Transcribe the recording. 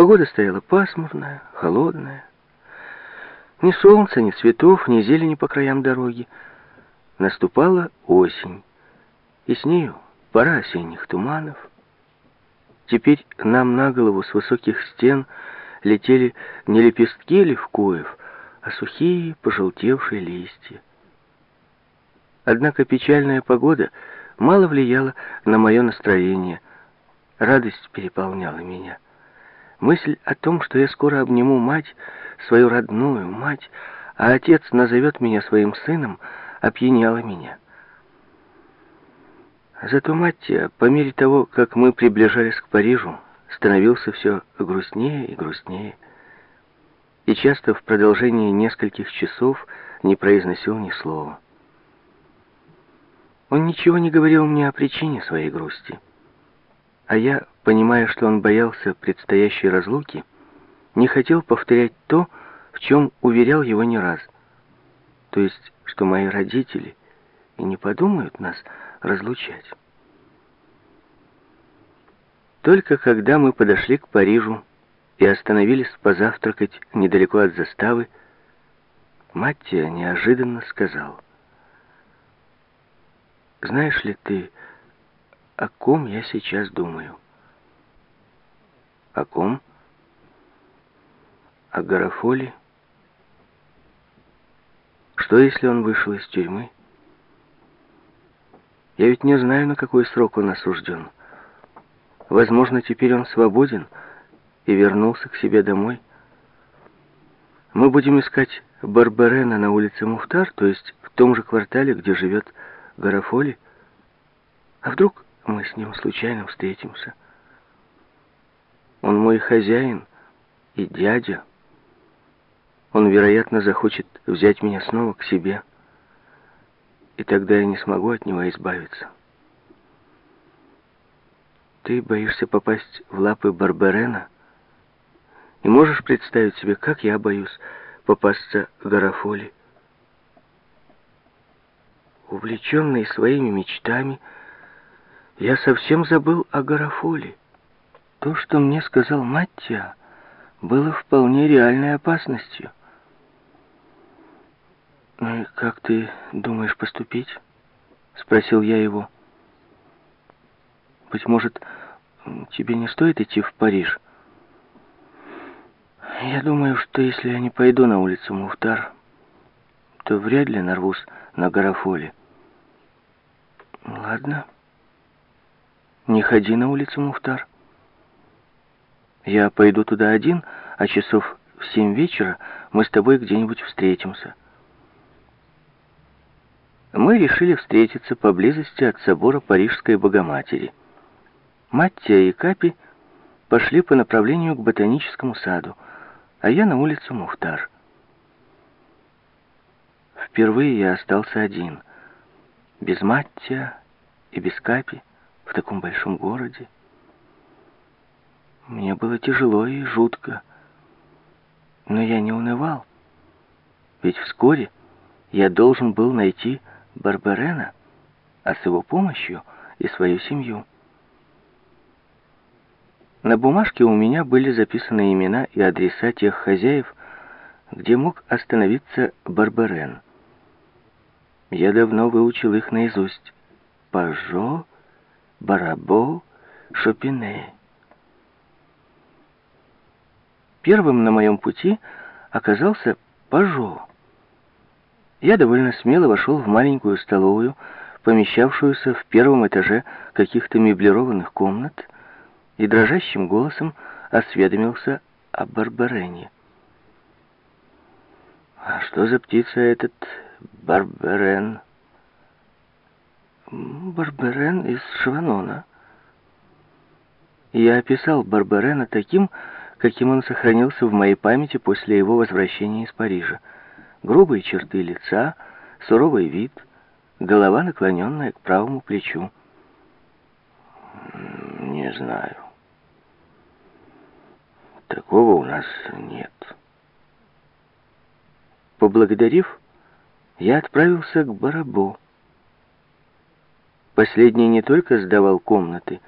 Погода стояла пасмурная, холодная. Ни солнца, ни цветов, ни зелени по краям дороги. Наступала осень, и с нею пора осенних туманов. Теперь нам на голову с высоких стен летели не лепестки левкоев, а сухие, пожелтевшие листья. Однако печальная погода мало влияла на мое настроение. Радость переполняла меня. Мысль о том, что я скоро обниму мать, свою родную мать, а отец назовет меня своим сыном, опьяняла меня. Зато Маттия, по мере того, как мы приближались к Парижу, становился все грустнее и грустнее, и часто в продолжении нескольких часов не произносил ни слова. Он ничего не говорил мне о причине своей грусти. А я, понимая, что он боялся предстоящей разлуки, не хотел повторять то, в чем уверял его не раз. То есть, что мои родители и не подумают нас разлучать. Только когда мы подошли к Парижу и остановились позавтракать недалеко от заставы, Маттия неожиданно сказал — знаешь ли ты, о ком я сейчас думаю? О ком? О Гарафоле? Что, если он вышел из тюрьмы? Я ведь не знаю, на какой срок он осужден. Возможно, теперь он свободен и вернулся к себе домой. Мы будем искать Барбарена на улице Муфтар, то есть в том же квартале, где живет. Гарафоли? А вдруг мы с ним случайно встретимся? Он мой хозяин и дядя. Он, вероятно, захочет взять меня снова к себе, и тогда я не смогу от него избавиться. Ты боишься попасть в лапы Барберена, и можешь представить себе, как я боюсь попасться к Гарафоли. Увлеченный своими мечтами, я совсем забыл о Гарафоле. То, что мне сказал Маттия, было вполне реальной опасностью. «Ну и как ты думаешь поступить?» — спросил я его. «Быть может, тебе не стоит идти в Париж?» «Я думаю, что если я не пойду на улицу Муфтар, то вряд ли нарвусь на Гарафоле. Ладно. Не ходи на улицу, Мухтар. Я пойду туда один, а часов в семь вечера мы с тобой где-нибудь встретимся. Мы решили встретиться поблизости от собора Парижской Богоматери. Маттия и Капи пошли по направлению к ботаническому саду, а я на улицу Мухтар. Впервые я остался один — без Маттия и без Капи в таком большом городе. Мне было тяжело и жутко, но я не унывал, ведь вскоре я должен был найти Барбарена, а с его помощью и свою семью. На бумажке у меня были записаны имена и адреса тех хозяев, где мог остановиться Барбарен. Я давно выучил их наизусть. Пажо, Барабо, Шопине. Первым на моем пути оказался Пажо. Я довольно смело вошел в маленькую столовую, помещавшуюся в первом этаже каких-то меблированных комнат, и дрожащим голосом осведомился о Барбарене. «А что за птица этот Барберен. Барберен из Шванона. Я описал Барберена таким, каким он сохранился в моей памяти после его возвращения из Парижа. Грубые черты лица, суровый вид, голова, наклоненная к правому плечу. Не знаю. Такого у нас нет. Поблагодарив, я отправился к Барабо. Последний не только сдавал комнаты,